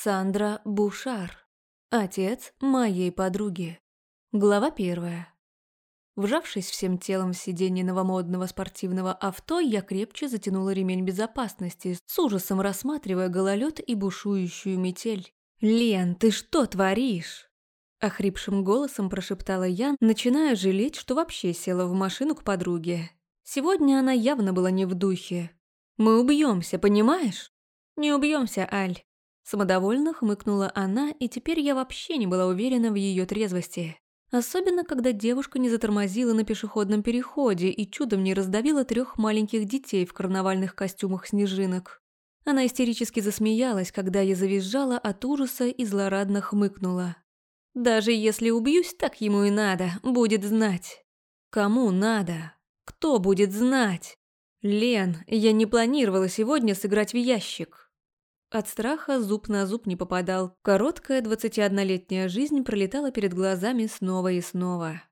Сандра Бушар. Отец моей подруги. Глава первая. Вжавшись всем телом в сиденье новомодного спортивного авто, я крепче затянула ремень безопасности, с ужасом рассматривая гололед и бушующую метель. «Лен, ты что творишь?» Охрипшим голосом прошептала я, начиная жалеть, что вообще села в машину к подруге. Сегодня она явно была не в духе. «Мы убьемся, понимаешь?» «Не убьемся, Аль. Самодовольно хмыкнула она, и теперь я вообще не была уверена в ее трезвости. Особенно, когда девушка не затормозила на пешеходном переходе и чудом не раздавила трех маленьких детей в карнавальных костюмах снежинок. Она истерически засмеялась, когда я завизжала от ужаса и злорадно хмыкнула. «Даже если убьюсь, так ему и надо, будет знать». «Кому надо? Кто будет знать?» «Лен, я не планировала сегодня сыграть в ящик». От страха зуб на зуб не попадал. Короткая 21-летняя жизнь пролетала перед глазами снова и снова.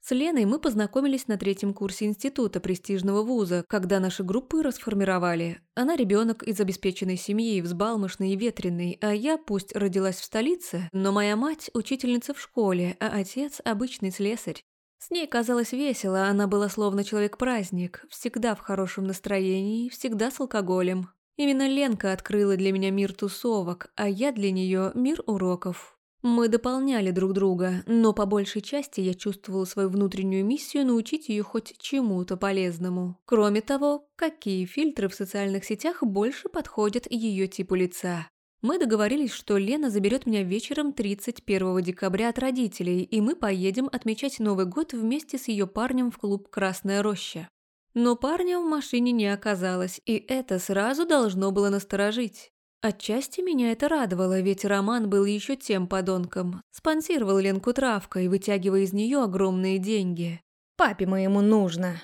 С Леной мы познакомились на третьем курсе института престижного вуза, когда наши группы расформировали. Она ребенок из обеспеченной семьи, взбалмошный и ветреный, а я, пусть родилась в столице, но моя мать – учительница в школе, а отец – обычный слесарь. С ней казалось весело, она была словно человек-праздник, всегда в хорошем настроении, всегда с алкоголем. Именно Ленка открыла для меня мир тусовок, а я для нее мир уроков. Мы дополняли друг друга, но по большей части я чувствовала свою внутреннюю миссию научить ее хоть чему-то полезному. Кроме того, какие фильтры в социальных сетях больше подходят ее типу лица. Мы договорились, что Лена заберет меня вечером 31 декабря от родителей, и мы поедем отмечать Новый год вместе с ее парнем в клуб «Красная роща». Но парня в машине не оказалось, и это сразу должно было насторожить. Отчасти меня это радовало, ведь Роман был еще тем подонком. Спонсировал Ленку травкой, вытягивая из нее огромные деньги. «Папе моему нужно!»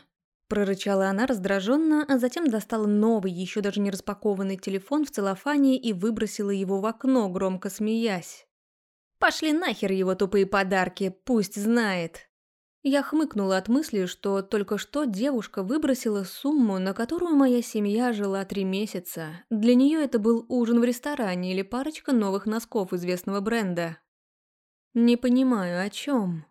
Прорычала она раздраженно, а затем достала новый, еще даже не распакованный телефон в целлофане и выбросила его в окно, громко смеясь. «Пошли нахер его тупые подарки, пусть знает!» Я хмыкнула от мысли, что только что девушка выбросила сумму, на которую моя семья жила три месяца. Для нее это был ужин в ресторане или парочка новых носков известного бренда. Не понимаю, о чем.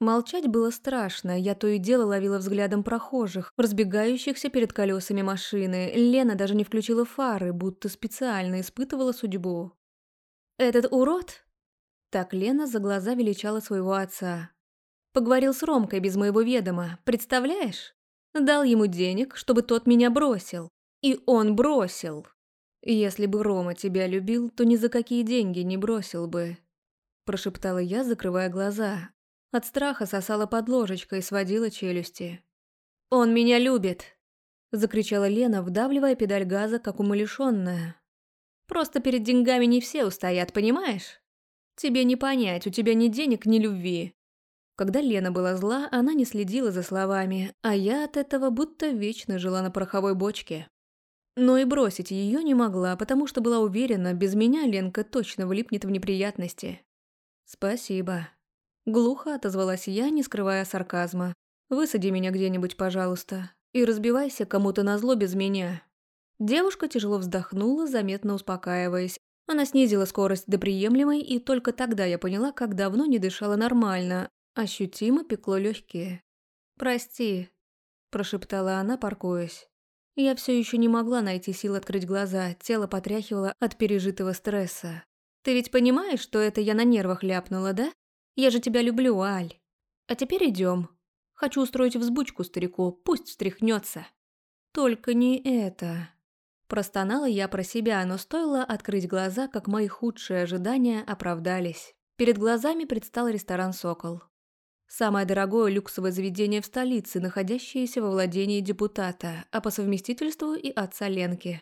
Молчать было страшно, я то и дело ловила взглядом прохожих, разбегающихся перед колесами машины. Лена даже не включила фары, будто специально испытывала судьбу. «Этот урод?» Так Лена за глаза величала своего отца. Поговорил с Ромкой без моего ведома, представляешь? Дал ему денег, чтобы тот меня бросил. И он бросил. Если бы Рома тебя любил, то ни за какие деньги не бросил бы. Прошептала я, закрывая глаза. От страха сосала под ложечкой и сводила челюсти. «Он меня любит!» Закричала Лена, вдавливая педаль газа, как умалишенная. «Просто перед деньгами не все устоят, понимаешь? Тебе не понять, у тебя ни денег, ни любви. Когда Лена была зла, она не следила за словами, а я от этого будто вечно жила на пороховой бочке. Но и бросить ее не могла, потому что была уверена, без меня Ленка точно влипнет в неприятности. «Спасибо». Глухо отозвалась я, не скрывая сарказма. «Высади меня где-нибудь, пожалуйста, и разбивайся кому-то назло без меня». Девушка тяжело вздохнула, заметно успокаиваясь. Она снизила скорость до приемлемой, и только тогда я поняла, как давно не дышала нормально, Ощутимо пекло легкие. «Прости», – прошептала она, паркуясь. Я все еще не могла найти сил открыть глаза, тело потряхивало от пережитого стресса. «Ты ведь понимаешь, что это я на нервах ляпнула, да? Я же тебя люблю, Аль. А теперь идем. Хочу устроить взбучку старику, пусть встряхнется. Только не это». Простонала я про себя, но стоило открыть глаза, как мои худшие ожидания оправдались. Перед глазами предстал ресторан «Сокол». Самое дорогое люксовое заведение в столице, находящееся во владении депутата, а по совместительству и отца Ленки.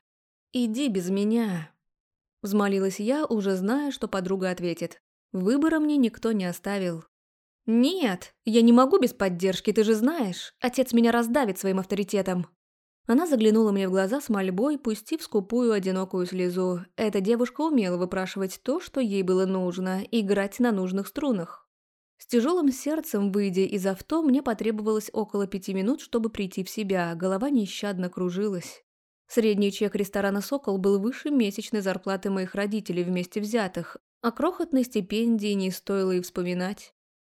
«Иди без меня», – взмолилась я, уже зная, что подруга ответит. Выбора мне никто не оставил. «Нет, я не могу без поддержки, ты же знаешь. Отец меня раздавит своим авторитетом». Она заглянула мне в глаза с мольбой, пустив скупую одинокую слезу. Эта девушка умела выпрашивать то, что ей было нужно, играть на нужных струнах. С тяжелым сердцем, выйдя из авто, мне потребовалось около пяти минут, чтобы прийти в себя, голова нещадно кружилась. Средний чек ресторана «Сокол» был выше месячной зарплаты моих родителей вместе взятых, а крохотной стипендии не стоило и вспоминать.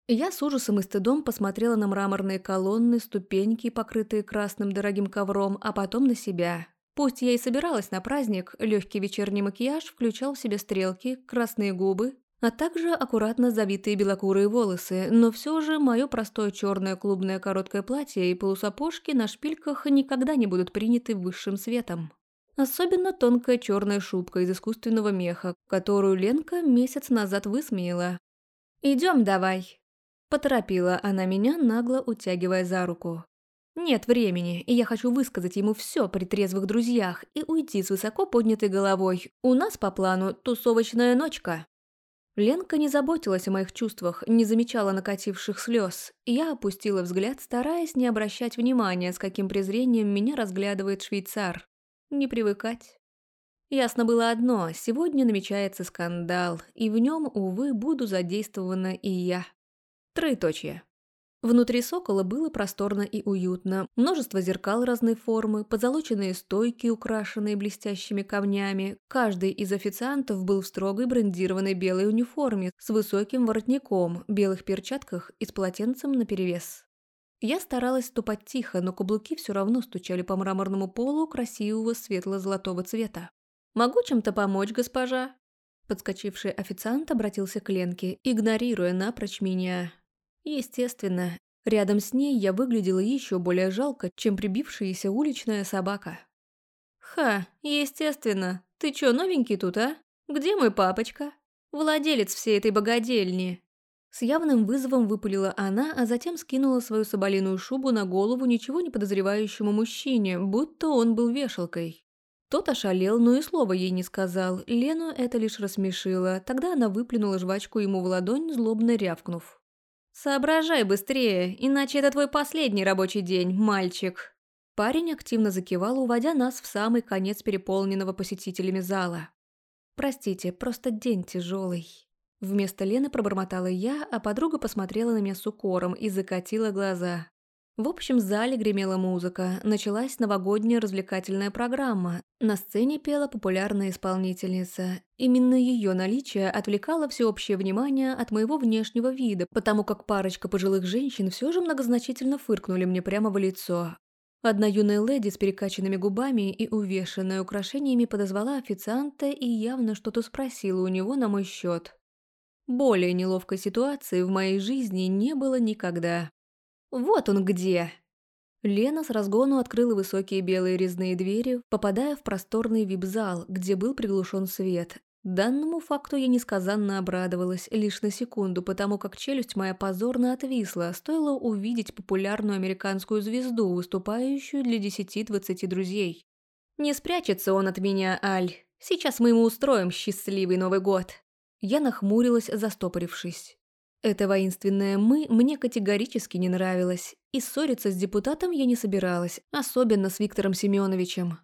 Я с ужасом и стыдом посмотрела на мраморные колонны, ступеньки, покрытые красным дорогим ковром, а потом на себя. Пусть я и собиралась на праздник, легкий вечерний макияж включал в себя стрелки, красные губы, а также аккуратно завитые белокурые волосы, но все же мое простое черное клубное короткое платье и полусапожки на шпильках никогда не будут приняты высшим светом. Особенно тонкая черная шубка из искусственного меха, которую Ленка месяц назад высмеяла. «Идем давай», – поторопила она меня, нагло утягивая за руку. «Нет времени, и я хочу высказать ему все при трезвых друзьях и уйти с высоко поднятой головой. У нас по плану тусовочная ночка». Ленка не заботилась о моих чувствах, не замечала накативших слез. Я опустила взгляд, стараясь не обращать внимания, с каким презрением меня разглядывает швейцар. Не привыкать. Ясно было одно, сегодня намечается скандал, и в нем, увы, буду задействована и я. Троеточие. Внутри «Сокола» было просторно и уютно. Множество зеркал разной формы, позолоченные стойки, украшенные блестящими камнями. Каждый из официантов был в строгой брендированной белой униформе с высоким воротником, белых перчатках и с полотенцем наперевес. Я старалась ступать тихо, но каблуки все равно стучали по мраморному полу красивого светло-золотого цвета. «Могу чем-то помочь, госпожа?» Подскочивший официант обратился к Ленке, игнорируя напрочь меня. Естественно, рядом с ней я выглядела еще более жалко, чем прибившаяся уличная собака. «Ха, естественно. Ты чё, новенький тут, а? Где мой папочка? Владелец всей этой богадельни». С явным вызовом выпалила она, а затем скинула свою соболиную шубу на голову ничего не подозревающему мужчине, будто он был вешалкой. Тот ошалел, но и слова ей не сказал. Лену это лишь рассмешило. Тогда она выплюнула жвачку ему в ладонь, злобно рявкнув. «Соображай быстрее, иначе это твой последний рабочий день, мальчик». Парень активно закивал, уводя нас в самый конец переполненного посетителями зала. «Простите, просто день тяжелый». Вместо Лены пробормотала я, а подруга посмотрела на меня с укором и закатила глаза. В общем зале гремела музыка, началась новогодняя развлекательная программа. На сцене пела популярная исполнительница. Именно ее наличие отвлекало всеобщее внимание от моего внешнего вида, потому как парочка пожилых женщин все же многозначительно фыркнули мне прямо в лицо. Одна юная леди с перекачанными губами и увешанная украшениями подозвала официанта и явно что-то спросила у него на мой счет. Более неловкой ситуации в моей жизни не было никогда. Вот он где!» Лена с разгону открыла высокие белые резные двери, попадая в просторный вип-зал, где был приглушен свет. Данному факту я несказанно обрадовалась лишь на секунду, потому как челюсть моя позорно отвисла, стоило увидеть популярную американскую звезду, выступающую для 10-20 друзей. «Не спрячется он от меня, Аль. Сейчас мы ему устроим счастливый Новый год». Я нахмурилась, застопорившись. Это воинственное «мы» мне категорически не нравилось, и ссориться с депутатом я не собиралась, особенно с Виктором Семеновичем.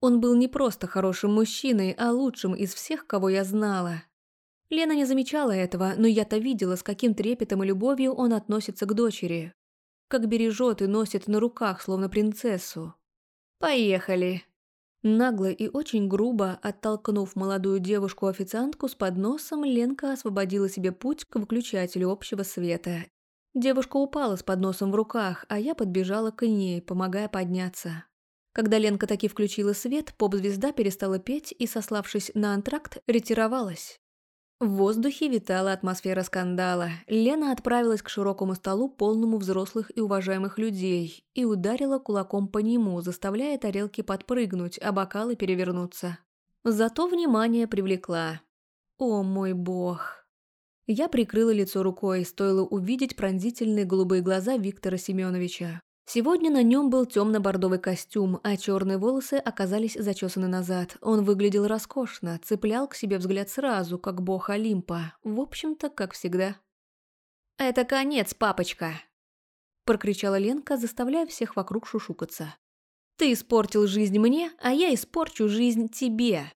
Он был не просто хорошим мужчиной, а лучшим из всех, кого я знала. Лена не замечала этого, но я-то видела, с каким трепетом и любовью он относится к дочери. Как бережет и носит на руках, словно принцессу. «Поехали!» Нагло и очень грубо оттолкнув молодую девушку-официантку с подносом, Ленка освободила себе путь к выключателю общего света. Девушка упала с подносом в руках, а я подбежала к ней, помогая подняться. Когда Ленка таки включила свет, поп-звезда перестала петь и, сославшись на антракт, ретировалась. В воздухе витала атмосфера скандала. Лена отправилась к широкому столу, полному взрослых и уважаемых людей, и ударила кулаком по нему, заставляя тарелки подпрыгнуть, а бокалы перевернуться. Зато внимание привлекла. О мой бог. Я прикрыла лицо рукой, стоило увидеть пронзительные голубые глаза Виктора Семеновича. Сегодня на нем был темно-бордовый костюм, а черные волосы оказались зачесаны назад. Он выглядел роскошно, цеплял к себе взгляд сразу, как бог Олимпа. В общем-то, как всегда. «Это конец, папочка!» Прокричала Ленка, заставляя всех вокруг шушукаться. «Ты испортил жизнь мне, а я испорчу жизнь тебе!»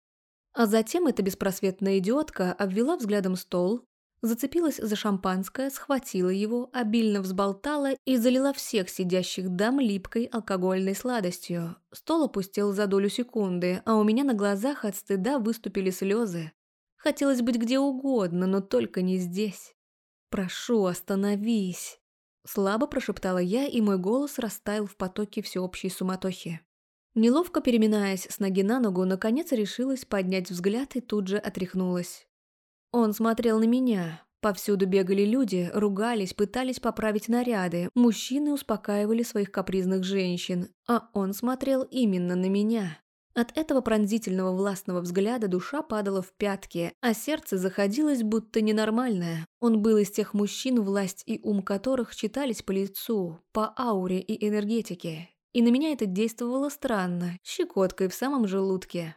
А затем эта беспросветная идиотка обвела взглядом стол, Зацепилась за шампанское, схватила его, обильно взболтала и залила всех сидящих дам липкой алкогольной сладостью. Стол опустел за долю секунды, а у меня на глазах от стыда выступили слезы. Хотелось быть где угодно, но только не здесь. «Прошу, остановись!» Слабо прошептала я, и мой голос растаял в потоке всеобщей суматохи. Неловко переминаясь с ноги на ногу, наконец решилась поднять взгляд и тут же отряхнулась. Он смотрел на меня. Повсюду бегали люди, ругались, пытались поправить наряды. Мужчины успокаивали своих капризных женщин. А он смотрел именно на меня. От этого пронзительного властного взгляда душа падала в пятки, а сердце заходилось будто ненормальное. Он был из тех мужчин, власть и ум которых читались по лицу, по ауре и энергетике. И на меня это действовало странно, щекоткой в самом желудке.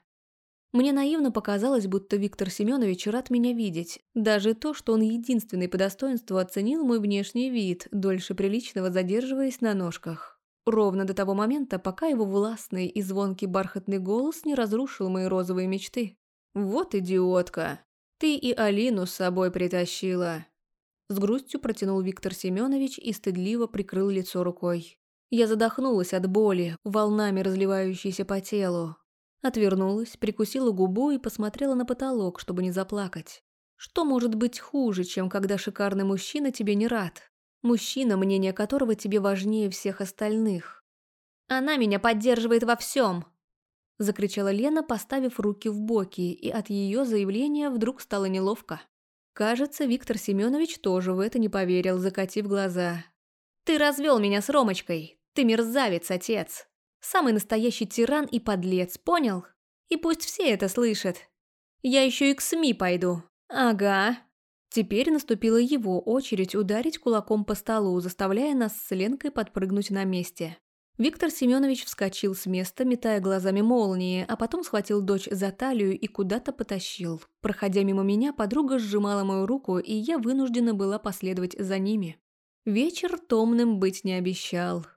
Мне наивно показалось, будто Виктор Семенович рад меня видеть. Даже то, что он единственный по достоинству оценил мой внешний вид, дольше приличного задерживаясь на ножках. Ровно до того момента, пока его властный и звонкий бархатный голос не разрушил мои розовые мечты. «Вот идиотка! Ты и Алину с собой притащила!» С грустью протянул Виктор Семенович и стыдливо прикрыл лицо рукой. Я задохнулась от боли, волнами разливающейся по телу. Отвернулась, прикусила губу и посмотрела на потолок, чтобы не заплакать. Что может быть хуже, чем когда шикарный мужчина тебе не рад? Мужчина, мнение которого тебе важнее всех остальных. «Она меня поддерживает во всем!» Закричала Лена, поставив руки в боки, и от ее заявления вдруг стало неловко. Кажется, Виктор Семенович тоже в это не поверил, закатив глаза. «Ты развел меня с Ромочкой! Ты мерзавец, отец!» Самый настоящий тиран и подлец, понял? И пусть все это слышат. Я еще и к СМИ пойду. Ага. Теперь наступила его очередь ударить кулаком по столу, заставляя нас с Ленкой подпрыгнуть на месте. Виктор Семенович вскочил с места, метая глазами молнии, а потом схватил дочь за талию и куда-то потащил. Проходя мимо меня, подруга сжимала мою руку, и я вынуждена была последовать за ними. Вечер томным быть не обещал.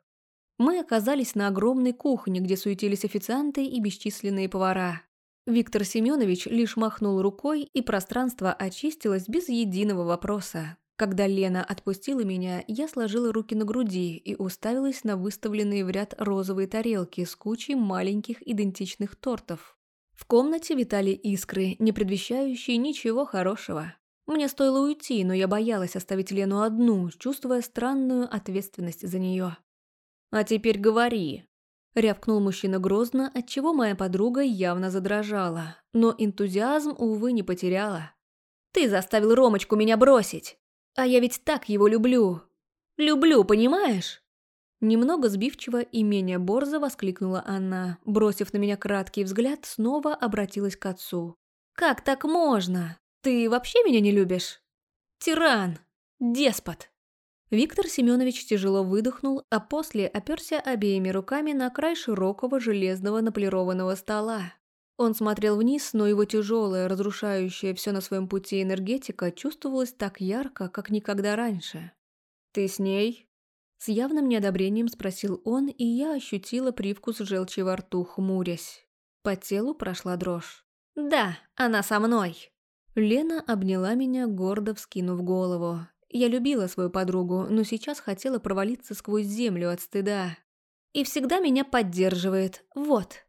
Мы оказались на огромной кухне, где суетились официанты и бесчисленные повара. Виктор Семенович лишь махнул рукой, и пространство очистилось без единого вопроса. Когда Лена отпустила меня, я сложила руки на груди и уставилась на выставленные в ряд розовые тарелки с кучей маленьких идентичных тортов. В комнате витали искры, не предвещающие ничего хорошего. Мне стоило уйти, но я боялась оставить Лену одну, чувствуя странную ответственность за нее. «А теперь говори», – рявкнул мужчина грозно, отчего моя подруга явно задрожала, но энтузиазм, увы, не потеряла. «Ты заставил Ромочку меня бросить, а я ведь так его люблю. Люблю, понимаешь?» Немного сбивчиво и менее борзо воскликнула она, бросив на меня краткий взгляд, снова обратилась к отцу. «Как так можно? Ты вообще меня не любишь? Тиран! Деспот!» Виктор Семенович тяжело выдохнул, а после оперся обеими руками на край широкого железного наполированного стола. Он смотрел вниз, но его тяжелая, разрушающая все на своем пути энергетика чувствовалась так ярко, как никогда раньше. «Ты с ней?» С явным неодобрением спросил он, и я ощутила привкус желчи во рту, хмурясь. По телу прошла дрожь. «Да, она со мной!» Лена обняла меня, гордо вскинув голову. Я любила свою подругу, но сейчас хотела провалиться сквозь землю от стыда. И всегда меня поддерживает. Вот.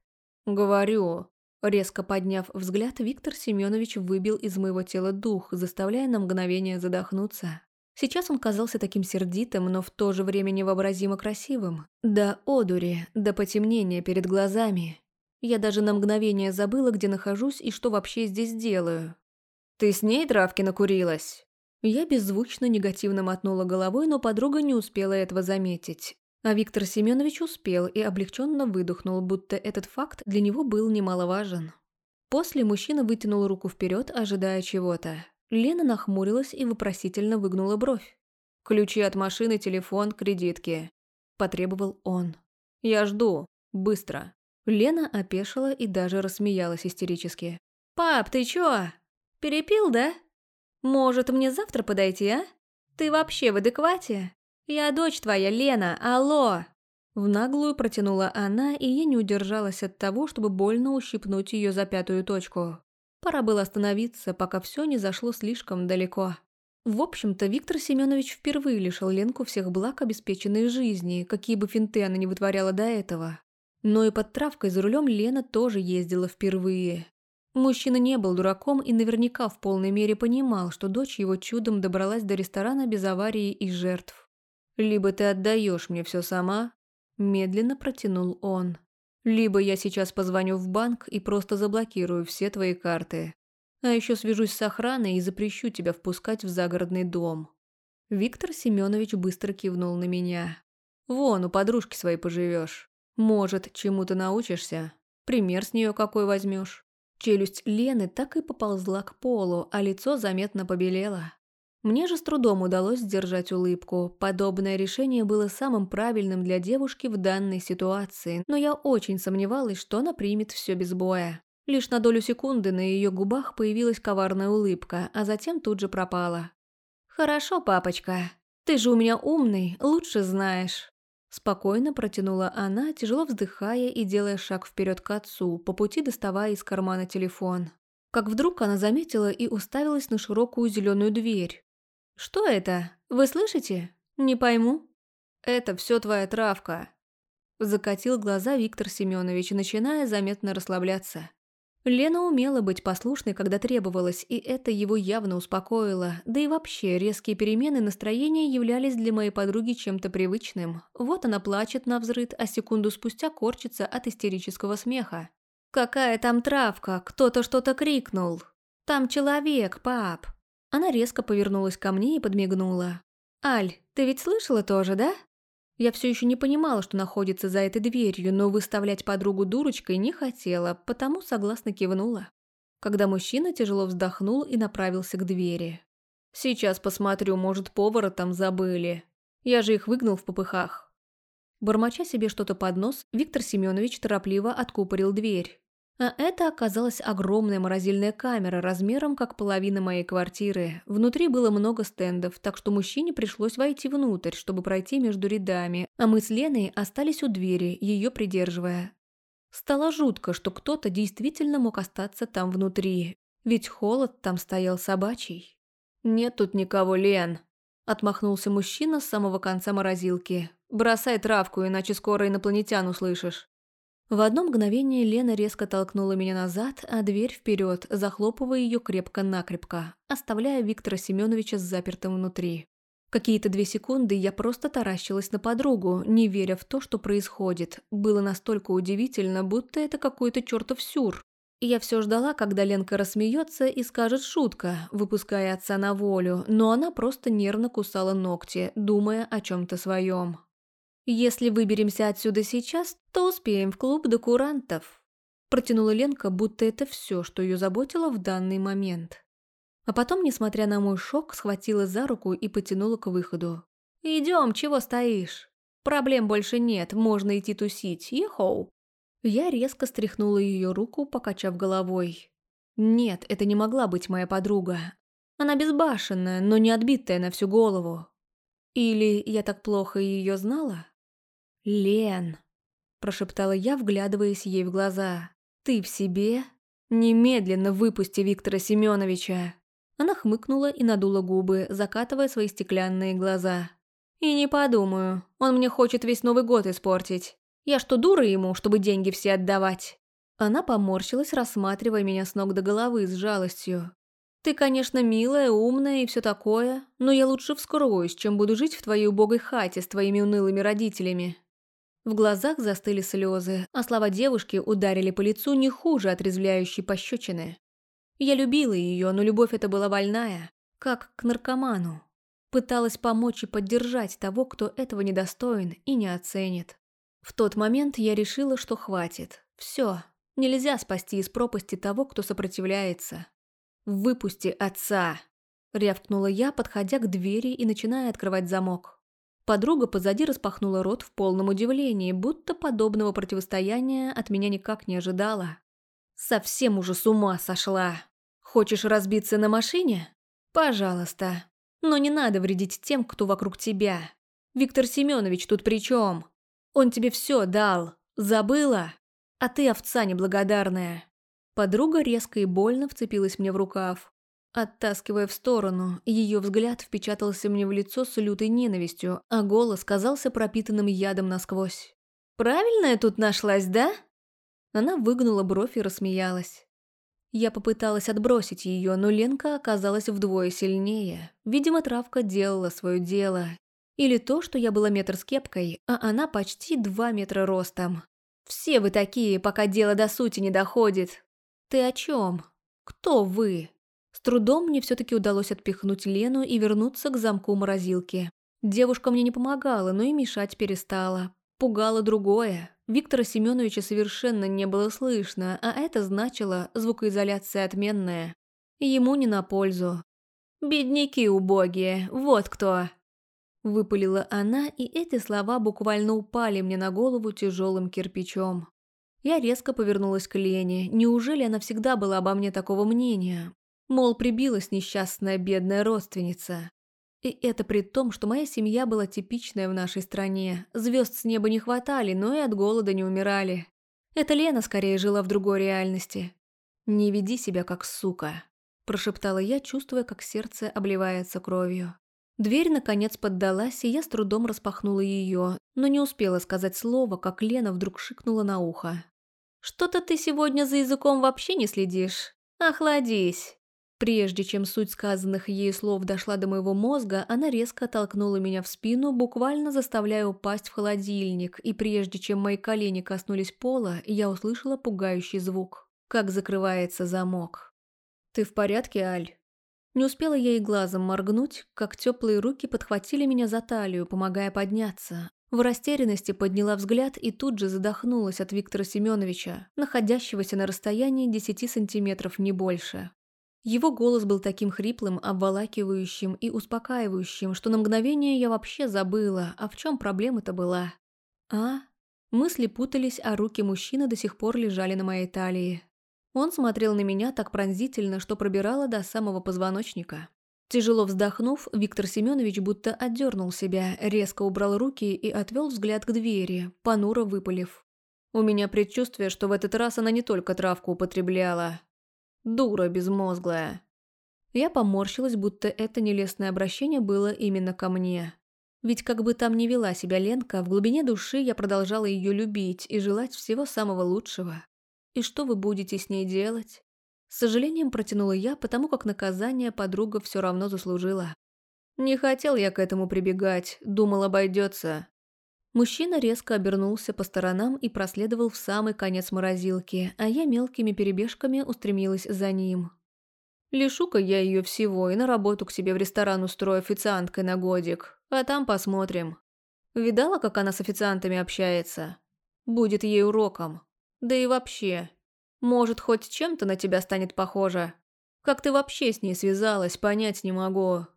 Говорю. Резко подняв взгляд, Виктор Семенович выбил из моего тела дух, заставляя на мгновение задохнуться. Сейчас он казался таким сердитым, но в то же время невообразимо красивым. До одури, до потемнения перед глазами. Я даже на мгновение забыла, где нахожусь и что вообще здесь делаю. «Ты с ней травки накурилась?» Я беззвучно негативно мотнула головой, но подруга не успела этого заметить. А Виктор Семенович успел и облегченно выдохнул, будто этот факт для него был немаловажен. После мужчина вытянул руку вперед, ожидая чего-то. Лена нахмурилась и вопросительно выгнула бровь. «Ключи от машины, телефон, кредитки», – потребовал он. «Я жду. Быстро». Лена опешила и даже рассмеялась истерически. «Пап, ты чё? Перепил, да?» Может, мне завтра подойти, а? Ты вообще в адеквате? Я дочь твоя, Лена, алло!» В наглую протянула она, и я не удержалась от того, чтобы больно ущипнуть ее за пятую точку. Пора было остановиться, пока все не зашло слишком далеко. В общем-то, Виктор Семенович впервые лишил Ленку всех благ обеспеченной жизни, какие бы финты она не вытворяла до этого. Но и под травкой за рулем Лена тоже ездила впервые. Мужчина не был дураком и наверняка в полной мере понимал, что дочь его чудом добралась до ресторана без аварии и жертв. «Либо ты отдаешь мне все сама», – медленно протянул он. «Либо я сейчас позвоню в банк и просто заблокирую все твои карты. А еще свяжусь с охраной и запрещу тебя впускать в загородный дом». Виктор Семенович быстро кивнул на меня. «Вон, у подружки своей поживешь. Может, чему-то научишься? Пример с нее какой возьмешь?» Челюсть Лены так и поползла к полу, а лицо заметно побелело. Мне же с трудом удалось сдержать улыбку. Подобное решение было самым правильным для девушки в данной ситуации, но я очень сомневалась, что она примет все без боя. Лишь на долю секунды на ее губах появилась коварная улыбка, а затем тут же пропала. «Хорошо, папочка. Ты же у меня умный, лучше знаешь». Спокойно протянула она, тяжело вздыхая и делая шаг вперед к отцу, по пути доставая из кармана телефон. Как вдруг она заметила и уставилась на широкую зеленую дверь. «Что это? Вы слышите? Не пойму». «Это все твоя травка», – закатил глаза Виктор Семенович, начиная заметно расслабляться. Лена умела быть послушной, когда требовалось, и это его явно успокоило. Да и вообще, резкие перемены настроения являлись для моей подруги чем-то привычным. Вот она плачет на взрыд, а секунду спустя корчится от истерического смеха. «Какая там травка? Кто-то что-то крикнул!» «Там человек, пап!» Она резко повернулась ко мне и подмигнула. «Аль, ты ведь слышала тоже, да?» Я все еще не понимала, что находится за этой дверью, но выставлять подругу дурочкой не хотела, потому согласно кивнула. Когда мужчина тяжело вздохнул и направился к двери. «Сейчас посмотрю, может, повара там забыли. Я же их выгнал в попыхах». Бормоча себе что-то под нос, Виктор Семенович торопливо откупорил дверь. А это оказалась огромная морозильная камера размером как половина моей квартиры. Внутри было много стендов, так что мужчине пришлось войти внутрь, чтобы пройти между рядами, а мы с Леной остались у двери, ее придерживая. Стало жутко, что кто-то действительно мог остаться там внутри, ведь холод там стоял собачий. «Нет тут никого, Лен», – отмахнулся мужчина с самого конца морозилки. «Бросай травку, иначе скоро инопланетян услышишь». В одно мгновение Лена резко толкнула меня назад, а дверь вперед, захлопывая ее крепко-накрепко, оставляя Виктора Семеновича запертым внутри. Какие-то две секунды я просто таращилась на подругу, не веря в то, что происходит. Было настолько удивительно, будто это какой-то чертов сюр. Я все ждала, когда Ленка рассмеется и скажет шутка, выпуская отца на волю, но она просто нервно кусала ногти, думая о чем-то своем. «Если выберемся отсюда сейчас, то успеем в клуб до курантов», протянула Ленка, будто это все, что ее заботило в данный момент. А потом, несмотря на мой шок, схватила за руку и потянула к выходу. «Идем, чего стоишь? Проблем больше нет, можно идти тусить, ехоу!» Я резко стряхнула ее руку, покачав головой. Нет, это не могла быть моя подруга. Она безбашенная, но не отбитая на всю голову. Или я так плохо ее знала? «Лен», – прошептала я, вглядываясь ей в глаза, – «ты в себе? Немедленно выпусти Виктора Семеновича!» Она хмыкнула и надула губы, закатывая свои стеклянные глаза. «И не подумаю, он мне хочет весь Новый год испортить. Я что, дура ему, чтобы деньги все отдавать?» Она поморщилась, рассматривая меня с ног до головы с жалостью. «Ты, конечно, милая, умная и все такое, но я лучше вскроюсь, чем буду жить в твоей убогой хате с твоими унылыми родителями. В глазах застыли слезы, а слова девушки ударили по лицу не хуже отрезвляющей пощечины. Я любила ее, но любовь эта была больная, как к наркоману. Пыталась помочь и поддержать того, кто этого недостоин и не оценит. В тот момент я решила, что хватит. Все, нельзя спасти из пропасти того, кто сопротивляется. «Выпусти отца!» – рявкнула я, подходя к двери и начиная открывать замок. Подруга позади распахнула рот в полном удивлении, будто подобного противостояния от меня никак не ожидала. «Совсем уже с ума сошла! Хочешь разбиться на машине? Пожалуйста. Но не надо вредить тем, кто вокруг тебя. Виктор Семенович тут при чем? Он тебе все дал. Забыла? А ты овца неблагодарная». Подруга резко и больно вцепилась мне в рукав. Оттаскивая в сторону, ее взгляд впечатался мне в лицо с лютой ненавистью, а голос казался пропитанным ядом насквозь. «Правильная тут нашлась, да?» Она выгнула бровь и рассмеялась. Я попыталась отбросить ее, но Ленка оказалась вдвое сильнее. Видимо, травка делала свое дело. Или то, что я была метр с кепкой, а она почти два метра ростом. Все вы такие, пока дело до сути не доходит. Ты о чем? Кто вы? Трудом мне все-таки удалось отпихнуть Лену и вернуться к замку морозилки. Девушка мне не помогала, но и мешать перестала. Пугало другое. Виктора Семеновича совершенно не было слышно, а это значило звукоизоляция отменная. Ему не на пользу. «Бедняки убогие, вот кто!» Выпалила она, и эти слова буквально упали мне на голову тяжелым кирпичом. Я резко повернулась к Лене. Неужели она всегда была обо мне такого мнения? Мол, прибилась несчастная бедная родственница. И это при том, что моя семья была типичная в нашей стране. Звезд с неба не хватали, но и от голода не умирали. Это Лена скорее жила в другой реальности. «Не веди себя как сука», – прошептала я, чувствуя, как сердце обливается кровью. Дверь, наконец, поддалась, и я с трудом распахнула ее, но не успела сказать слово, как Лена вдруг шикнула на ухо. «Что-то ты сегодня за языком вообще не следишь? Охладись!» Прежде чем суть сказанных ей слов дошла до моего мозга, она резко толкнула меня в спину, буквально заставляя упасть в холодильник, и прежде чем мои колени коснулись пола, я услышала пугающий звук. Как закрывается замок. «Ты в порядке, Аль?» Не успела я и глазом моргнуть, как теплые руки подхватили меня за талию, помогая подняться. В растерянности подняла взгляд и тут же задохнулась от Виктора Семеновича, находящегося на расстоянии 10 сантиметров не больше. Его голос был таким хриплым, обволакивающим и успокаивающим, что на мгновение я вообще забыла, а в чем проблема-то была. А? Мысли путались, а руки мужчины до сих пор лежали на моей талии. Он смотрел на меня так пронзительно, что пробирало до самого позвоночника. Тяжело вздохнув, Виктор Семенович будто отдернул себя, резко убрал руки и отвел взгляд к двери, понуро выпалив. У меня предчувствие, что в этот раз она не только травку употребляла, Дура безмозглая. Я поморщилась, будто это нелестное обращение было именно ко мне. Ведь как бы там ни вела себя Ленка, в глубине души я продолжала ее любить и желать всего самого лучшего. И что вы будете с ней делать? С сожалением протянула я, потому как наказание подруга все равно заслужила. Не хотел я к этому прибегать, думал обойдется. Мужчина резко обернулся по сторонам и проследовал в самый конец морозилки, а я мелкими перебежками устремилась за ним. Лишу-ка я ее всего и на работу к себе в ресторан устрою официанткой на годик, а там посмотрим. Видала, как она с официантами общается? Будет ей уроком. Да и вообще. Может, хоть чем-то на тебя станет похожа? Как ты вообще с ней связалась, понять не могу.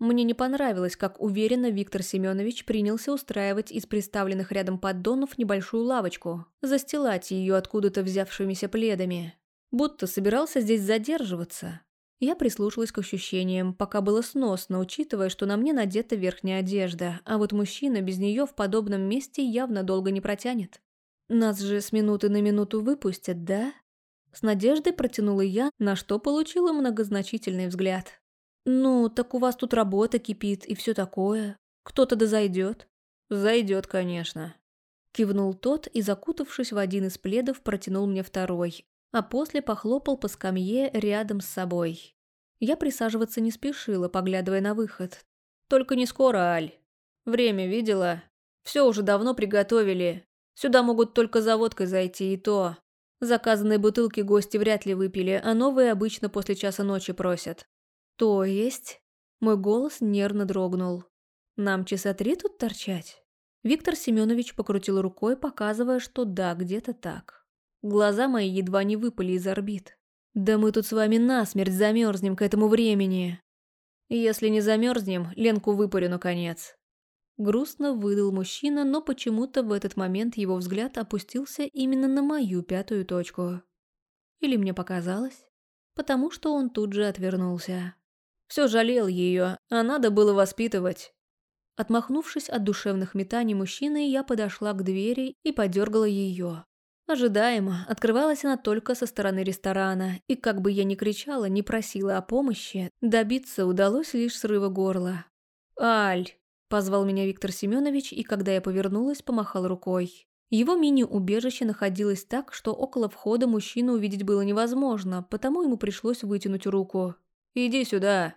Мне не понравилось, как уверенно Виктор Семенович принялся устраивать из приставленных рядом поддонов небольшую лавочку, застилать ее откуда-то взявшимися пледами. Будто собирался здесь задерживаться. Я прислушалась к ощущениям, пока было сносно, учитывая, что на мне надета верхняя одежда, а вот мужчина без нее в подобном месте явно долго не протянет. Нас же с минуты на минуту выпустят, да? С надеждой протянула я, на что получила многозначительный взгляд. «Ну, так у вас тут работа кипит и все такое. Кто-то да зайдет?» «Зайдет, конечно». Кивнул тот и, закутавшись в один из пледов, протянул мне второй, а после похлопал по скамье рядом с собой. Я присаживаться не спешила, поглядывая на выход. «Только не скоро, Аль. Время видела? Все уже давно приготовили. Сюда могут только за водкой зайти, и то. Заказанные бутылки гости вряд ли выпили, а новые обычно после часа ночи просят. «То есть?» Мой голос нервно дрогнул. «Нам часа три тут торчать?» Виктор Семенович покрутил рукой, показывая, что да, где-то так. Глаза мои едва не выпали из орбит. «Да мы тут с вами насмерть замерзнем к этому времени!» «Если не замерзнем, Ленку выпарю наконец». Грустно выдал мужчина, но почему-то в этот момент его взгляд опустился именно на мою пятую точку. Или мне показалось? Потому что он тут же отвернулся. Все жалел ее, а надо было воспитывать. Отмахнувшись от душевных метаний мужчины, я подошла к двери и подергала ее. Ожидаемо, открывалась она только со стороны ресторана, и как бы я ни кричала, ни просила о помощи, добиться удалось лишь срыва горла. «Аль!» – позвал меня Виктор Семенович, и когда я повернулась, помахал рукой. Его мини-убежище находилось так, что около входа мужчину увидеть было невозможно, потому ему пришлось вытянуть руку. «Иди сюда.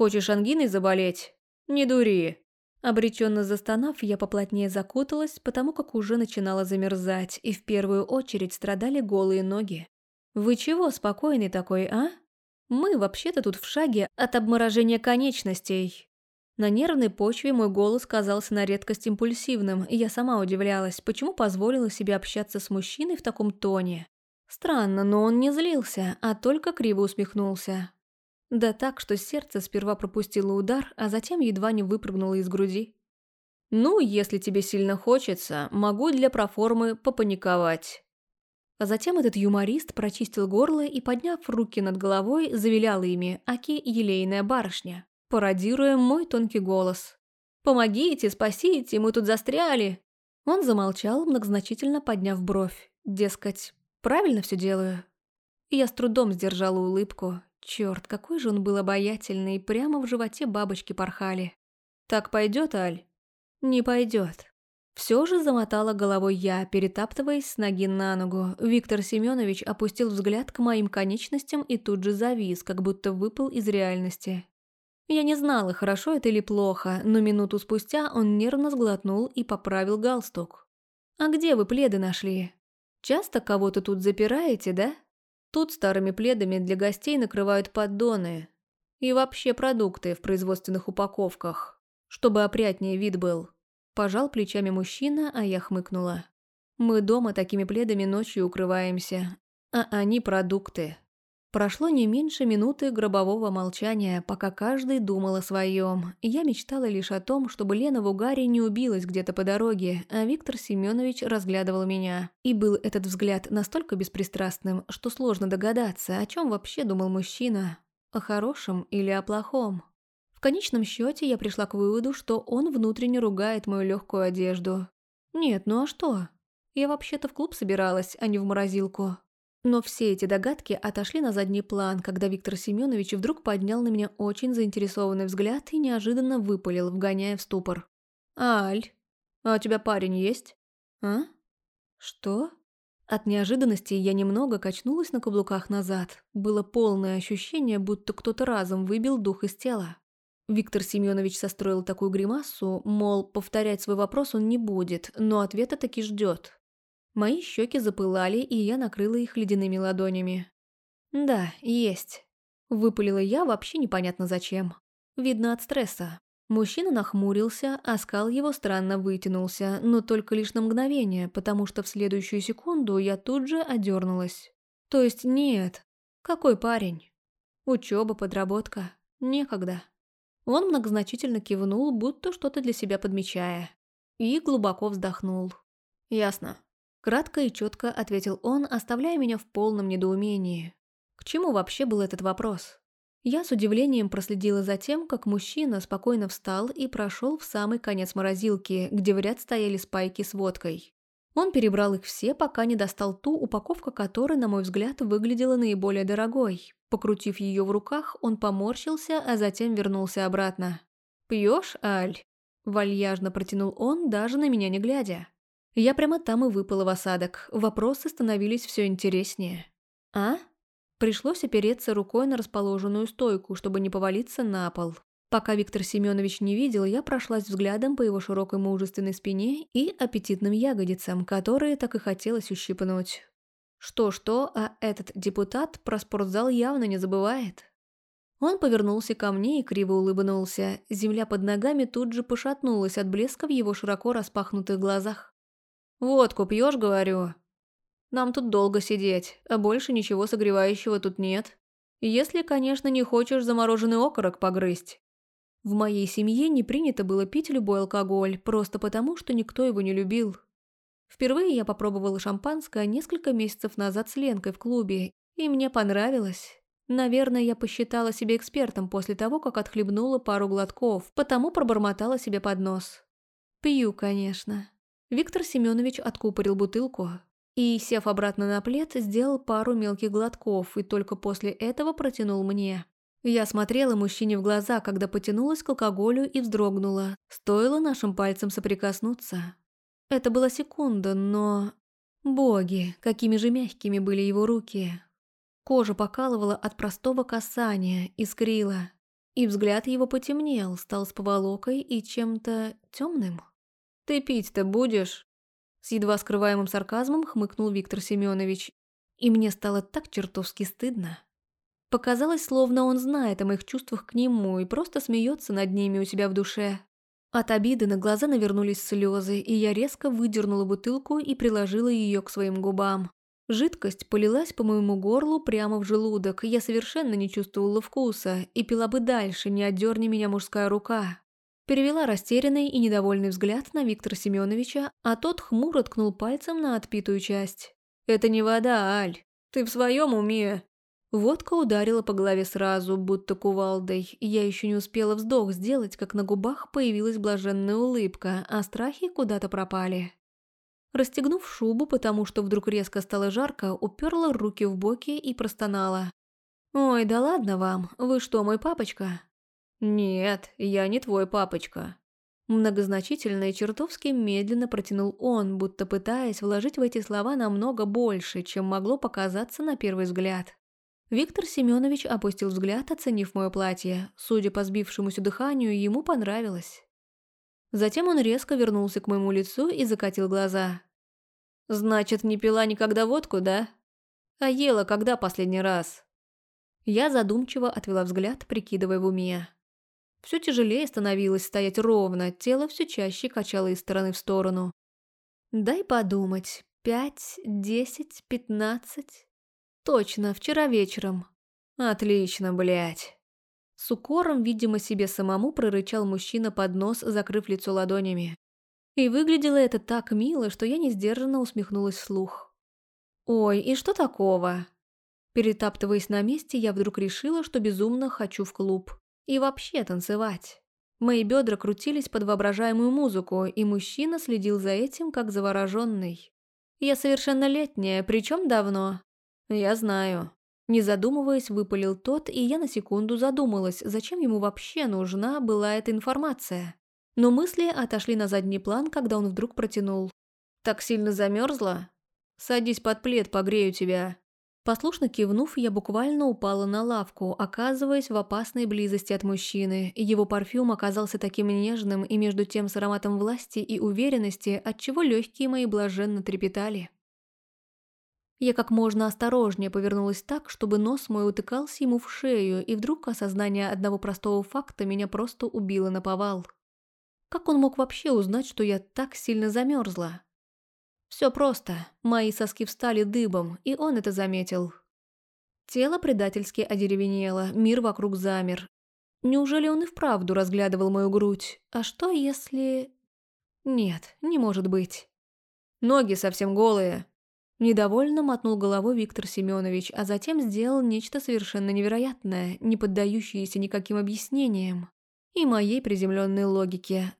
Хочешь ангиной заболеть? Не дури». Обреченно застонав, я поплотнее закуталась, потому как уже начинала замерзать, и в первую очередь страдали голые ноги. «Вы чего спокойный такой, а? Мы вообще-то тут в шаге от обморожения конечностей». На нервной почве мой голос казался на редкость импульсивным, и я сама удивлялась, почему позволила себе общаться с мужчиной в таком тоне. Странно, но он не злился, а только криво усмехнулся. Да так, что сердце сперва пропустило удар, а затем едва не выпрыгнуло из груди. «Ну, если тебе сильно хочется, могу для проформы попаниковать». А затем этот юморист прочистил горло и, подняв руки над головой, завилял ими, аки елейная барышня пародируя мой тонкий голос. «Помогите, спасите, мы тут застряли!» Он замолчал, многозначительно подняв бровь. Дескать, правильно все делаю? Я с трудом сдержала улыбку. Черт, какой же он был обаятельный, прямо в животе бабочки порхали. «Так пойдет, Аль?» «Не пойдет». Все же замотала головой я, перетаптываясь с ноги на ногу. Виктор Семенович опустил взгляд к моим конечностям и тут же завис, как будто выпал из реальности. Я не знала, хорошо это или плохо, но минуту спустя он нервно сглотнул и поправил галстук. «А где вы пледы нашли? Часто кого-то тут запираете, да? Тут старыми пледами для гостей накрывают поддоны. И вообще продукты в производственных упаковках, чтобы опрятнее вид был». Пожал плечами мужчина, а я хмыкнула. «Мы дома такими пледами ночью укрываемся, а они продукты. Прошло не меньше минуты гробового молчания, пока каждый думал о своем. Я мечтала лишь о том, чтобы Лена в угаре не убилась где-то по дороге, а Виктор Семенович разглядывал меня. И был этот взгляд настолько беспристрастным, что сложно догадаться, о чем вообще думал мужчина. О хорошем или о плохом. В конечном счете я пришла к выводу, что он внутренне ругает мою легкую одежду. Нет, ну а что? Я вообще-то в клуб собиралась, а не в морозилку. Но все эти догадки отошли на задний план, когда Виктор Семенович вдруг поднял на меня очень заинтересованный взгляд и неожиданно выпалил, вгоняя в ступор. «Аль, а у тебя парень есть?» «А? Что?» От неожиданности я немного качнулась на каблуках назад. Было полное ощущение, будто кто-то разом выбил дух из тела. Виктор Семенович состроил такую гримасу, мол, повторять свой вопрос он не будет, но ответа таки ждет. Мои щеки запылали, и я накрыла их ледяными ладонями. «Да, есть». Выпалила я вообще непонятно зачем. Видно от стресса. Мужчина нахмурился, а скал его странно вытянулся, но только лишь на мгновение, потому что в следующую секунду я тут же одернулась. То есть нет. Какой парень? Учеба, подработка. Некогда. Он многозначительно кивнул, будто что-то для себя подмечая. И глубоко вздохнул. Ясно. Кратко и четко ответил он, оставляя меня в полном недоумении. К чему вообще был этот вопрос? Я с удивлением проследила за тем, как мужчина спокойно встал и прошел в самый конец морозилки, где в ряд стояли спайки с водкой. Он перебрал их все, пока не достал ту, упаковка которой, на мой взгляд, выглядела наиболее дорогой. Покрутив ее в руках, он поморщился, а затем вернулся обратно. «Пьешь, Аль?» Вальяжно протянул он, даже на меня не глядя. Я прямо там и выпала в осадок. Вопросы становились все интереснее. «А?» Пришлось опереться рукой на расположенную стойку, чтобы не повалиться на пол. Пока Виктор Семенович не видел, я прошлась взглядом по его широкой мужественной спине и аппетитным ягодицам, которые так и хотелось ущипнуть. Что-что, а этот депутат про спортзал явно не забывает. Он повернулся ко мне и криво улыбнулся. Земля под ногами тут же пошатнулась от блеска в его широко распахнутых глазах. «Водку пьешь, говорю?» «Нам тут долго сидеть, а больше ничего согревающего тут нет. Если, конечно, не хочешь замороженный окорок погрызть». В моей семье не принято было пить любой алкоголь, просто потому, что никто его не любил. Впервые я попробовала шампанское несколько месяцев назад с Ленкой в клубе, и мне понравилось. Наверное, я посчитала себя экспертом после того, как отхлебнула пару глотков, потому пробормотала себе под нос. Пью, конечно. Виктор Семенович откупорил бутылку, и сев обратно на плед, сделал пару мелких глотков и только после этого протянул мне. Я смотрела мужчине в глаза, когда потянулась к алкоголю и вздрогнула. Стоило нашим пальцем соприкоснуться. Это была секунда, но... Боги, какими же мягкими были его руки. Кожа покалывала от простого касания, искрила. И взгляд его потемнел, стал с поволокой и чем-то темным. «Ты пить-то будешь?» С едва скрываемым сарказмом хмыкнул Виктор Семенович. И мне стало так чертовски стыдно. Показалось, словно он знает о моих чувствах к нему и просто смеется над ними у себя в душе. От обиды на глаза навернулись слезы, и я резко выдернула бутылку и приложила ее к своим губам. Жидкость полилась по моему горлу прямо в желудок, я совершенно не чувствовала вкуса и пила бы дальше, не отдерни меня мужская рука. Перевела растерянный и недовольный взгляд на Виктора Семеновича, а тот хмуро ткнул пальцем на отпитую часть. «Это не вода, Аль. Ты в своем уме?» Водка ударила по голове сразу, будто кувалдой. Я еще не успела вздох сделать, как на губах появилась блаженная улыбка, а страхи куда-то пропали. Расстегнув шубу, потому что вдруг резко стало жарко, уперла руки в боки и простонала. «Ой, да ладно вам, вы что, мой папочка?» «Нет, я не твой папочка». Многозначительно и чертовски медленно протянул он, будто пытаясь вложить в эти слова намного больше, чем могло показаться на первый взгляд. Виктор Семенович опустил взгляд, оценив мое платье. Судя по сбившемуся дыханию, ему понравилось. Затем он резко вернулся к моему лицу и закатил глаза. «Значит, не пила никогда водку, да? А ела когда последний раз?» Я задумчиво отвела взгляд, прикидывая в уме. Все тяжелее становилось стоять ровно, тело все чаще качало из стороны в сторону. Дай подумать. Пять, десять, пятнадцать. Точно, вчера вечером. Отлично, блядь. С укором, видимо, себе самому прорычал мужчина под нос, закрыв лицо ладонями. И выглядело это так мило, что я несдержанно усмехнулась вслух. «Ой, и что такого?» Перетаптываясь на месте, я вдруг решила, что безумно хочу в клуб. И вообще танцевать. Мои бедра крутились под воображаемую музыку, и мужчина следил за этим, как завороженный. Я совершеннолетняя, причем давно. Я знаю. Не задумываясь, выпалил тот, и я на секунду задумалась, зачем ему вообще нужна была эта информация. Но мысли отошли на задний план, когда он вдруг протянул. «Так сильно замерзла? Садись под плед, погрею тебя». Послушно кивнув, я буквально упала на лавку, оказываясь в опасной близости от мужчины. Его парфюм оказался таким нежным и между тем с ароматом власти и уверенности, отчего легкие мои блаженно трепетали. Я как можно осторожнее повернулась так, чтобы нос мой утыкался ему в шею, и вдруг осознание одного простого факта меня просто убило на повал. Как он мог вообще узнать, что я так сильно замерзла? Все просто. Мои соски встали дыбом, и он это заметил. Тело предательски одеревенело, мир вокруг замер. Неужели он и вправду разглядывал мою грудь? А что если... Нет, не может быть. Ноги совсем голые. Недовольно мотнул головой Виктор Семенович, а затем сделал нечто совершенно невероятное, не поддающееся никаким объяснениям. И моей приземленной логике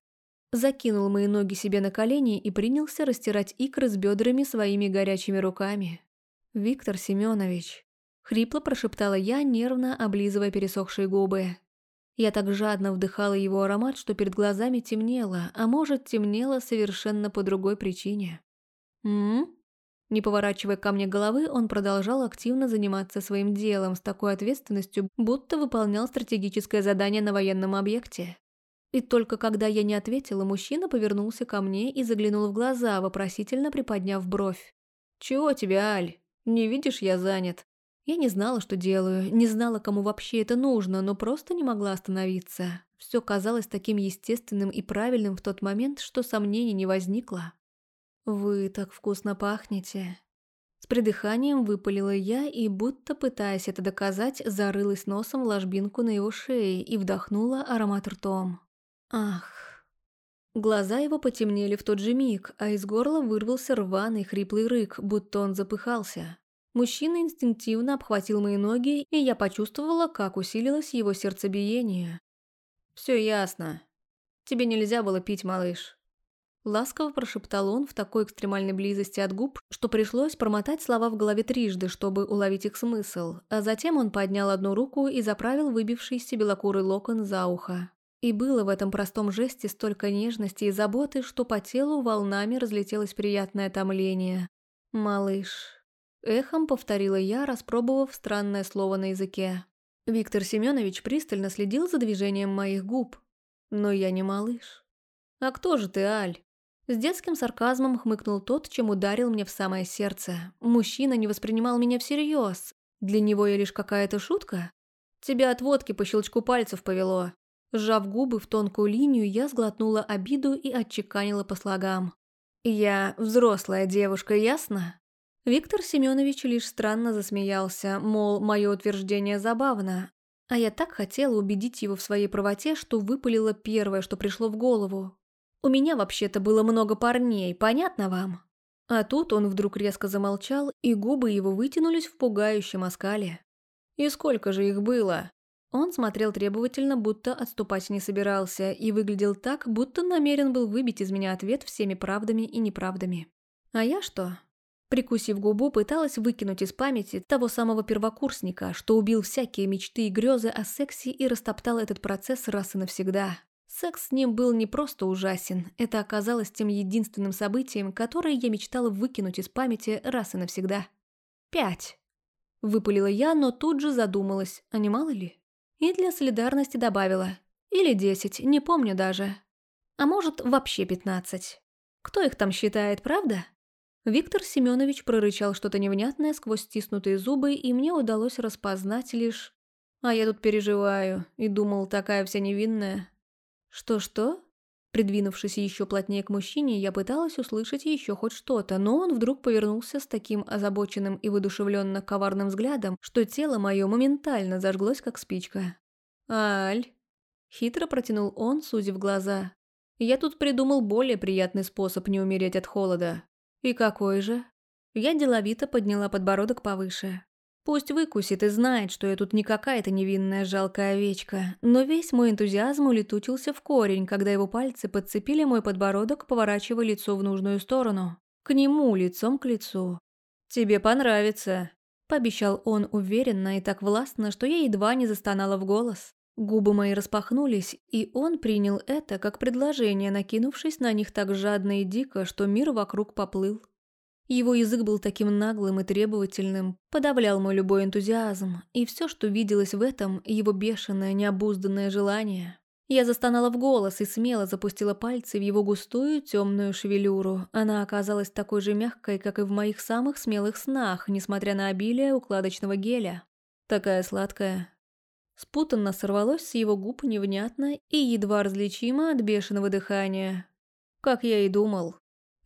закинул мои ноги себе на колени и принялся растирать икры с бедрами своими горячими руками. «Виктор Семенович», — хрипло прошептала я, нервно облизывая пересохшие губы. Я так жадно вдыхала его аромат, что перед глазами темнело, а может, темнело совершенно по другой причине. «М?», Не поворачивая ко мне головы, он продолжал активно заниматься своим делом с такой ответственностью, будто выполнял стратегическое задание на военном объекте. И только когда я не ответила, мужчина повернулся ко мне и заглянул в глаза, вопросительно приподняв бровь. «Чего тебе, Аль? Не видишь, я занят». Я не знала, что делаю, не знала, кому вообще это нужно, но просто не могла остановиться. Все казалось таким естественным и правильным в тот момент, что сомнений не возникло. «Вы так вкусно пахнете». С придыханием выпалила я и, будто пытаясь это доказать, зарылась носом в ложбинку на его шее и вдохнула аромат ртом. Ах. Глаза его потемнели в тот же миг, а из горла вырвался рваный хриплый рык, будто он запыхался. Мужчина инстинктивно обхватил мои ноги, и я почувствовала, как усилилось его сердцебиение. «Все ясно. Тебе нельзя было пить, малыш». Ласково прошептал он в такой экстремальной близости от губ, что пришлось промотать слова в голове трижды, чтобы уловить их смысл, а затем он поднял одну руку и заправил выбившийся белокурый локон за ухо. И было в этом простом жесте столько нежности и заботы, что по телу волнами разлетелось приятное томление. «Малыш». Эхом повторила я, распробовав странное слово на языке. Виктор Семенович пристально следил за движением моих губ. Но я не малыш. «А кто же ты, Аль?» С детским сарказмом хмыкнул тот, чем ударил мне в самое сердце. Мужчина не воспринимал меня всерьез. Для него я лишь какая-то шутка? Тебя от водки по щелчку пальцев повело. Сжав губы в тонкую линию, я сглотнула обиду и отчеканила по слогам. «Я взрослая девушка, ясно?» Виктор Семенович лишь странно засмеялся, мол, мое утверждение забавно. А я так хотела убедить его в своей правоте, что выпалила первое, что пришло в голову. У меня вообще-то было много парней, понятно вам? А тут он вдруг резко замолчал, и губы его вытянулись в пугающем оскале. И сколько же их было? Он смотрел требовательно, будто отступать не собирался, и выглядел так, будто намерен был выбить из меня ответ всеми правдами и неправдами. А я что? Прикусив губу, пыталась выкинуть из памяти того самого первокурсника, что убил всякие мечты и грезы о сексе и растоптал этот процесс раз и навсегда. Секс с ним был не просто ужасен, это оказалось тем единственным событием, которое я мечтала выкинуть из памяти раз и навсегда. «Пять!» – выпалила я, но тут же задумалась, а не мало ли? И для солидарности добавила. Или десять, не помню даже. А может, вообще пятнадцать. Кто их там считает, правда? Виктор Семенович прорычал что-то невнятное сквозь стиснутые зубы, и мне удалось распознать лишь... А я тут переживаю и думал, такая вся невинная. «Что-что?» Придвинувшись еще плотнее к мужчине, я пыталась услышать еще хоть что-то, но он вдруг повернулся с таким озабоченным и выдушевленно коварным взглядом, что тело мое моментально зажглось, как спичка. «Аль!» Хитро протянул он, сузив глаза. «Я тут придумал более приятный способ не умереть от холода». «И какой же?» Я деловито подняла подбородок повыше. Пусть выкусит и знает, что я тут не какая-то невинная жалкая овечка, но весь мой энтузиазм улетучился в корень, когда его пальцы подцепили мой подбородок, поворачивая лицо в нужную сторону. К нему, лицом к лицу. «Тебе понравится», – пообещал он уверенно и так властно, что я едва не застонала в голос. Губы мои распахнулись, и он принял это как предложение, накинувшись на них так жадно и дико, что мир вокруг поплыл. Его язык был таким наглым и требовательным, подавлял мой любой энтузиазм, и все, что виделось в этом, его бешеное, необузданное желание. Я застонала в голос и смело запустила пальцы в его густую темную шевелюру. Она оказалась такой же мягкой, как и в моих самых смелых снах, несмотря на обилие укладочного геля. Такая сладкая. Спутанно сорвалось с его губ невнятно и едва различимо от бешеного дыхания. Как я и думал.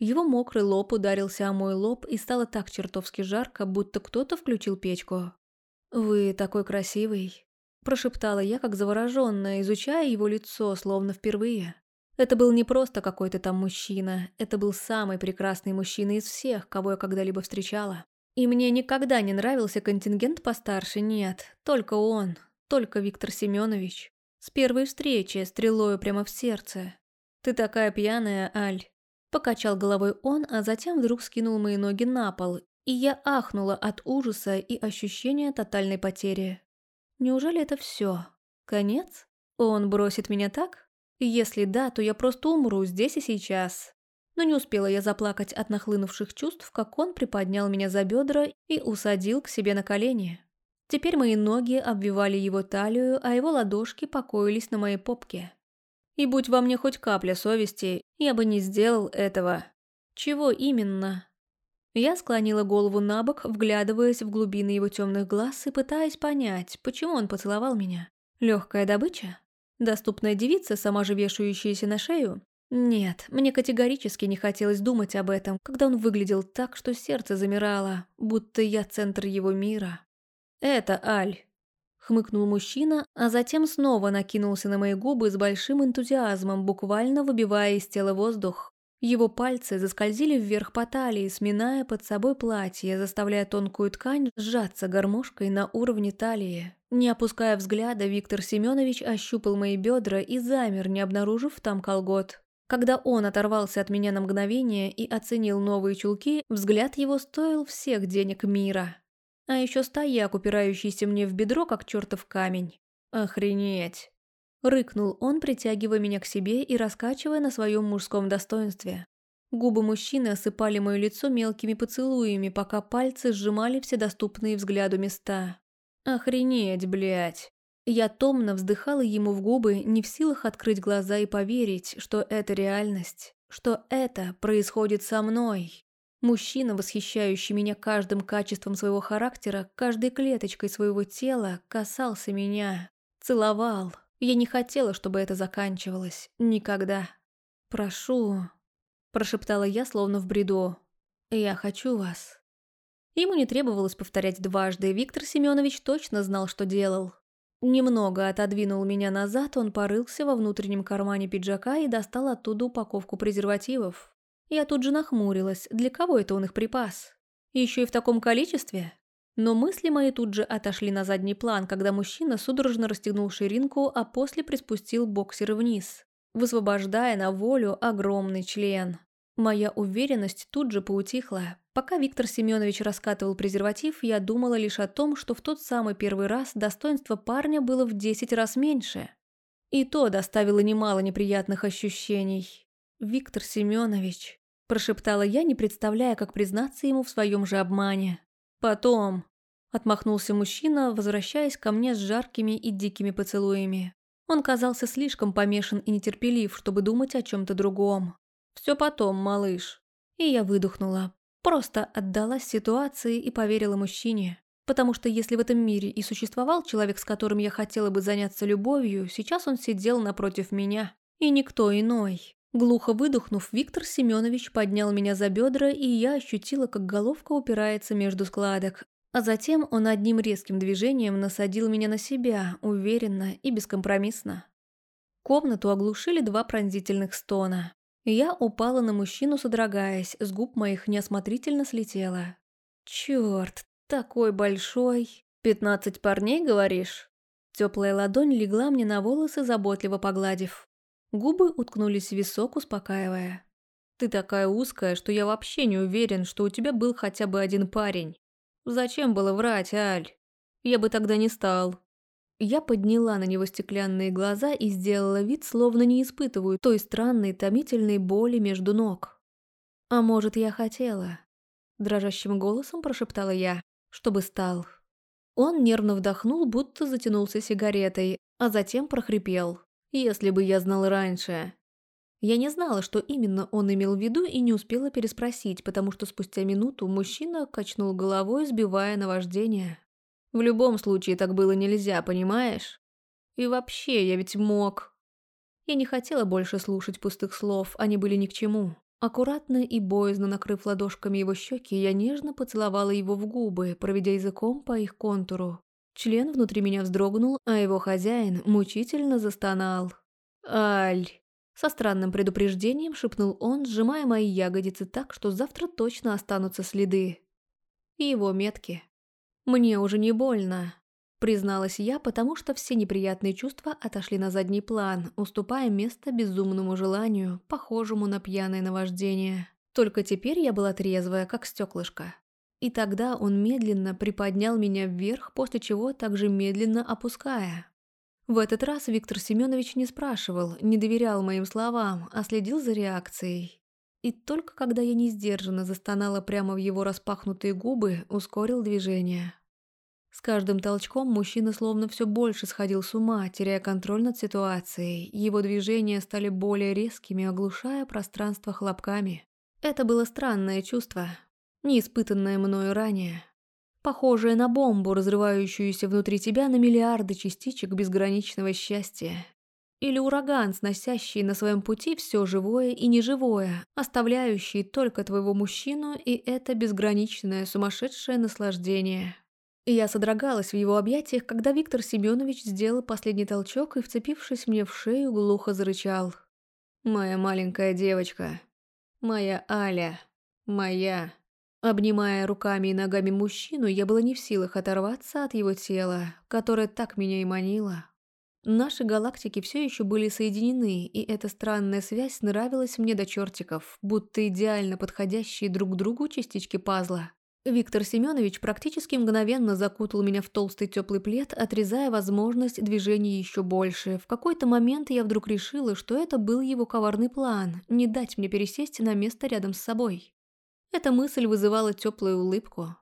Его мокрый лоб ударился о мой лоб и стало так чертовски жарко, будто кто-то включил печку. «Вы такой красивый», – прошептала я, как завороженная, изучая его лицо, словно впервые. Это был не просто какой-то там мужчина, это был самый прекрасный мужчина из всех, кого я когда-либо встречала. И мне никогда не нравился контингент постарше, нет, только он, только Виктор Семенович. С первой встречи, стрелою прямо в сердце. «Ты такая пьяная, Аль», Покачал головой он, а затем вдруг скинул мои ноги на пол, и я ахнула от ужаса и ощущения тотальной потери. Неужели это все? Конец? Он бросит меня так? Если да, то я просто умру здесь и сейчас. Но не успела я заплакать от нахлынувших чувств, как он приподнял меня за бедра и усадил к себе на колени. Теперь мои ноги обвивали его талию, а его ладошки покоились на моей попке. И будь во мне хоть капля совести, я бы не сделал этого. Чего именно? Я склонила голову на бок, вглядываясь в глубины его темных глаз и пытаясь понять, почему он поцеловал меня. Легкая добыча? Доступная девица, сама же вешающаяся на шею? Нет, мне категорически не хотелось думать об этом, когда он выглядел так, что сердце замирало, будто я центр его мира. Это Аль хмыкнул мужчина, а затем снова накинулся на мои губы с большим энтузиазмом, буквально выбивая из тела воздух. Его пальцы заскользили вверх по талии, сминая под собой платье, заставляя тонкую ткань сжаться гармошкой на уровне талии. Не опуская взгляда, Виктор Семенович ощупал мои бедра и замер, не обнаружив там колгот. Когда он оторвался от меня на мгновение и оценил новые чулки, взгляд его стоил всех денег мира. А еще стояк, упирающийся мне в бедро, как чертов камень. Охренеть. Рыкнул он, притягивая меня к себе и раскачивая на своем мужском достоинстве. Губы мужчины осыпали мое лицо мелкими поцелуями, пока пальцы сжимали все доступные взгляду места. Охренеть, блядь. Я томно вздыхала ему в губы, не в силах открыть глаза и поверить, что это реальность, что это происходит со мной. Мужчина, восхищающий меня каждым качеством своего характера, каждой клеточкой своего тела, касался меня, целовал. Я не хотела, чтобы это заканчивалось. Никогда. «Прошу», – прошептала я, словно в бреду. «Я хочу вас». Ему не требовалось повторять дважды, Виктор Семенович точно знал, что делал. Немного отодвинул меня назад, он порылся во внутреннем кармане пиджака и достал оттуда упаковку презервативов. Я тут же нахмурилась, для кого это он их припас? Еще и в таком количестве? Но мысли мои тут же отошли на задний план, когда мужчина судорожно расстегнул ширинку, а после приспустил боксеры вниз, высвобождая на волю огромный член. Моя уверенность тут же поутихла. Пока Виктор Семенович раскатывал презерватив, я думала лишь о том, что в тот самый первый раз достоинство парня было в десять раз меньше. И то доставило немало неприятных ощущений. «Виктор Семенович», – прошептала я, не представляя, как признаться ему в своем же обмане. «Потом», – отмахнулся мужчина, возвращаясь ко мне с жаркими и дикими поцелуями. Он казался слишком помешан и нетерпелив, чтобы думать о чем-то другом. Все потом, малыш. И я выдохнула. Просто отдалась ситуации и поверила мужчине. Потому что если в этом мире и существовал человек, с которым я хотела бы заняться любовью, сейчас он сидел напротив меня. И никто иной. Глухо выдохнув, Виктор Семенович поднял меня за бедра, и я ощутила, как головка упирается между складок. А затем он одним резким движением насадил меня на себя, уверенно и бескомпромиссно. Комнату оглушили два пронзительных стона. Я упала на мужчину, содрогаясь, с губ моих неосмотрительно слетела. Черт, такой большой. Пятнадцать парней, говоришь? Теплая ладонь легла мне на волосы, заботливо погладив. Губы уткнулись в висок, успокаивая. «Ты такая узкая, что я вообще не уверен, что у тебя был хотя бы один парень. Зачем было врать, Аль? Я бы тогда не стал. Я подняла на него стеклянные глаза и сделала вид, словно не испытываю той странной томительной боли между ног. «А может, я хотела?» Дрожащим голосом прошептала я, чтобы стал. Он нервно вдохнул, будто затянулся сигаретой, а затем прохрипел. «Если бы я знал раньше». Я не знала, что именно он имел в виду и не успела переспросить, потому что спустя минуту мужчина качнул головой, сбивая наваждение. В любом случае так было нельзя, понимаешь? И вообще, я ведь мог. Я не хотела больше слушать пустых слов, они были ни к чему. Аккуратно и боязно накрыв ладошками его щеки, я нежно поцеловала его в губы, проведя языком по их контуру. Член внутри меня вздрогнул, а его хозяин мучительно застонал. «Аль!» Со странным предупреждением шепнул он, сжимая мои ягодицы так, что завтра точно останутся следы. И его метки. «Мне уже не больно», – призналась я, потому что все неприятные чувства отошли на задний план, уступая место безумному желанию, похожему на пьяное наваждение. Только теперь я была трезвая, как стеклышко. И тогда он медленно приподнял меня вверх, после чего также медленно опуская. В этот раз Виктор Семенович не спрашивал, не доверял моим словам, а следил за реакцией. И только когда я не сдержанно застонала прямо в его распахнутые губы, ускорил движение. С каждым толчком мужчина словно все больше сходил с ума, теряя контроль над ситуацией. Его движения стали более резкими, оглушая пространство хлопками. Это было странное чувство, не испытанное мною ранее. Похожее на бомбу, разрывающуюся внутри тебя на миллиарды частичек безграничного счастья. Или ураган, сносящий на своем пути все живое и неживое, оставляющий только твоего мужчину и это безграничное сумасшедшее наслаждение. И я содрогалась в его объятиях, когда Виктор Семенович сделал последний толчок и, вцепившись мне в шею, глухо зарычал. «Моя маленькая девочка. Моя Аля. Моя». Обнимая руками и ногами мужчину, я была не в силах оторваться от его тела, которое так меня и манило. Наши галактики все еще были соединены, и эта странная связь нравилась мне до чертиков, будто идеально подходящие друг к другу частички пазла. Виктор Семенович практически мгновенно закутал меня в толстый теплый плед, отрезая возможность движения еще больше. В какой-то момент я вдруг решила, что это был его коварный план – не дать мне пересесть на место рядом с собой. Эта мысль вызывала теплую улыбку.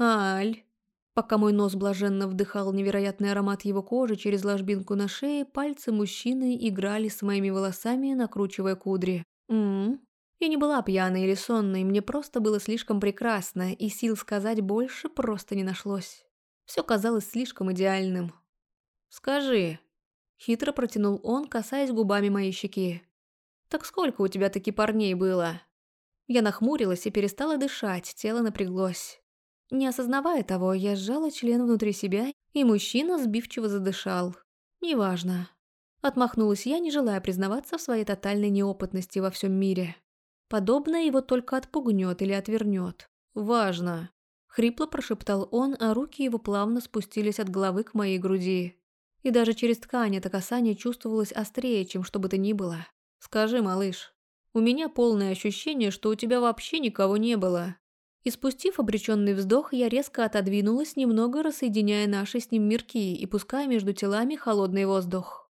«Аль!» Пока мой нос блаженно вдыхал невероятный аромат его кожи через ложбинку на шее, пальцы мужчины играли с моими волосами, накручивая кудри. Ммм. Я не была пьяной или сонной, мне просто было слишком прекрасно, и сил сказать больше просто не нашлось. Все казалось слишком идеальным. «Скажи», — хитро протянул он, касаясь губами моей щеки. «Так сколько у тебя таки парней было?» Я нахмурилась и перестала дышать, тело напряглось. Не осознавая того, я сжала член внутри себя, и мужчина сбивчиво задышал. «Неважно». Отмахнулась я, не желая признаваться в своей тотальной неопытности во всем мире. Подобное его только отпугнет или отвернет. «Важно». Хрипло прошептал он, а руки его плавно спустились от головы к моей груди. И даже через ткань это касание чувствовалось острее, чем что бы то ни было. «Скажи, малыш, у меня полное ощущение, что у тебя вообще никого не было. И спустив обреченный вздох, я резко отодвинулась, немного рассоединяя наши с ним мирки и пуская между телами холодный воздух.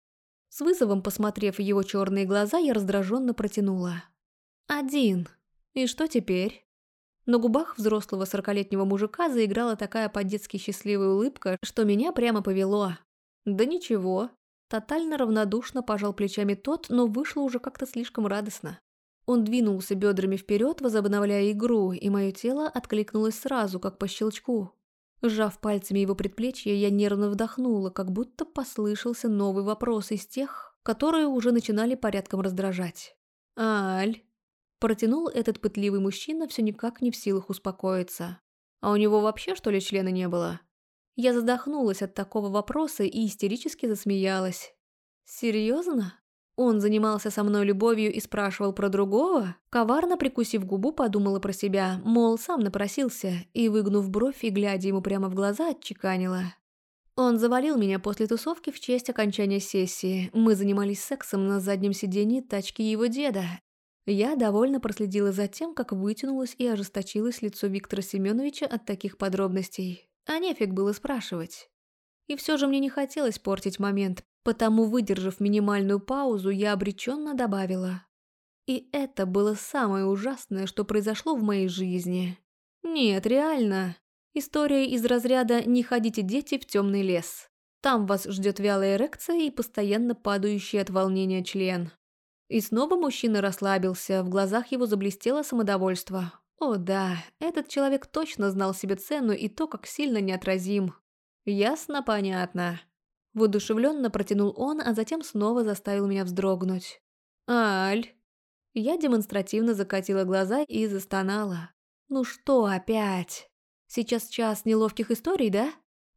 С вызовом посмотрев его черные глаза, я раздраженно протянула. «Один. И что теперь?» На губах взрослого сорокалетнего мужика заиграла такая по-детски счастливая улыбка, что меня прямо повело. «Да ничего». Тотально равнодушно пожал плечами тот, но вышло уже как-то слишком радостно. Он двинулся бедрами вперед, возобновляя игру, и мое тело откликнулось сразу, как по щелчку. Сжав пальцами его предплечье, я нервно вдохнула, как будто послышался новый вопрос из тех, которые уже начинали порядком раздражать. «Аль?» Протянул этот пытливый мужчина, все никак не в силах успокоиться. «А у него вообще, что ли, члена не было?» Я задохнулась от такого вопроса и истерически засмеялась. «Серьезно?» Он занимался со мной любовью и спрашивал про другого? Коварно прикусив губу, подумала про себя, мол, сам напросился, и, выгнув бровь и глядя ему прямо в глаза, отчеканила. Он завалил меня после тусовки в честь окончания сессии. Мы занимались сексом на заднем сиденье тачки его деда. Я довольно проследила за тем, как вытянулось и ожесточилось лицо Виктора Семеновича от таких подробностей. А нефиг было спрашивать. И все же мне не хотелось портить момент, Потому, выдержав минимальную паузу, я обреченно добавила. И это было самое ужасное, что произошло в моей жизни. Нет, реально. История из разряда «Не ходите, дети, в темный лес». Там вас ждет вялая эрекция и постоянно падающий от волнения член. И снова мужчина расслабился, в глазах его заблестело самодовольство. О да, этот человек точно знал себе цену и то, как сильно неотразим. Ясно, понятно. Воодушевленно протянул он, а затем снова заставил меня вздрогнуть. «Аль!» Я демонстративно закатила глаза и застонала. «Ну что опять? Сейчас час неловких историй, да?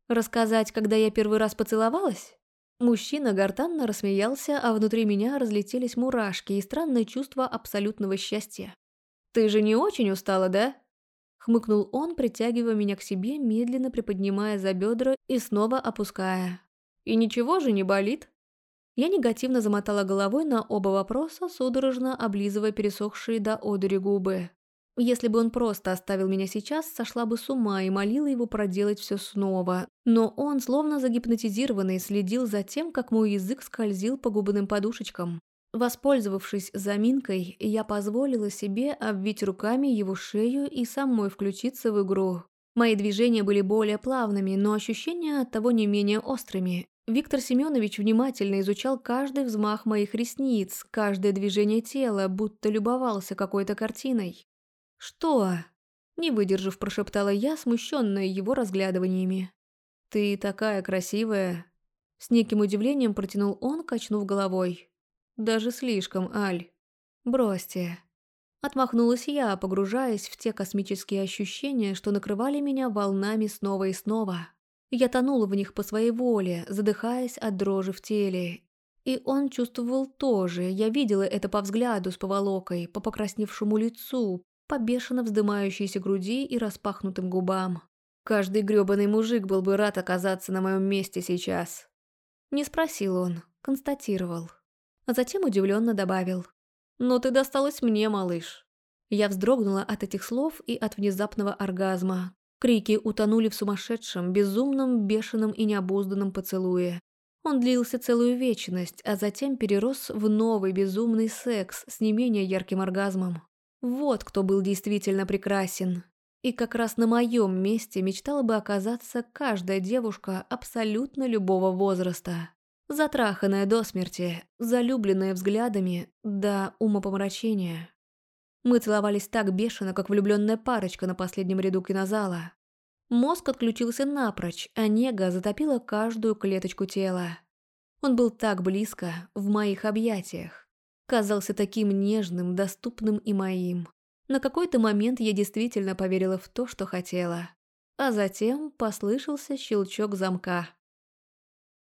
Рассказать, когда я первый раз поцеловалась?» Мужчина гортанно рассмеялся, а внутри меня разлетелись мурашки и странное чувство абсолютного счастья. «Ты же не очень устала, да?» Хмыкнул он, притягивая меня к себе, медленно приподнимая за бедра и снова опуская. И ничего же не болит?» Я негативно замотала головой на оба вопроса, судорожно облизывая пересохшие до одури губы. Если бы он просто оставил меня сейчас, сошла бы с ума и молила его проделать все снова. Но он, словно загипнотизированный, следил за тем, как мой язык скользил по губным подушечкам. Воспользовавшись заминкой, я позволила себе обвить руками его шею и самой включиться в игру. Мои движения были более плавными, но ощущения от того не менее острыми. Виктор Семенович внимательно изучал каждый взмах моих ресниц, каждое движение тела, будто любовался какой-то картиной. «Что?» – не выдержав, прошептала я, смущенная его разглядываниями. «Ты такая красивая!» С неким удивлением протянул он, качнув головой. «Даже слишком, Аль. Бросьте». Отмахнулась я, погружаясь в те космические ощущения, что накрывали меня волнами снова и снова. Я тонула в них по своей воле, задыхаясь от дрожи в теле. И он чувствовал тоже, я видела это по взгляду с поволокой, по покрасневшему лицу, по бешено вздымающейся груди и распахнутым губам. Каждый грёбаный мужик был бы рад оказаться на моем месте сейчас. Не спросил он, констатировал. А затем удивленно добавил. «Но ты досталась мне, малыш». Я вздрогнула от этих слов и от внезапного оргазма. Крики утонули в сумасшедшем, безумном, бешеном и необузданном поцелуе. Он длился целую вечность, а затем перерос в новый безумный секс с не менее ярким оргазмом. Вот кто был действительно прекрасен. И как раз на моем месте мечтала бы оказаться каждая девушка абсолютно любого возраста. Затраханная до смерти, залюбленная взглядами до умопомрачения. Мы целовались так бешено, как влюбленная парочка на последнем ряду кинозала. Мозг отключился напрочь, а нега затопила каждую клеточку тела. Он был так близко, в моих объятиях. Казался таким нежным, доступным и моим. На какой-то момент я действительно поверила в то, что хотела. А затем послышался щелчок замка.